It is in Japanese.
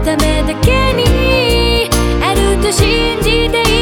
ためだけにあると信じている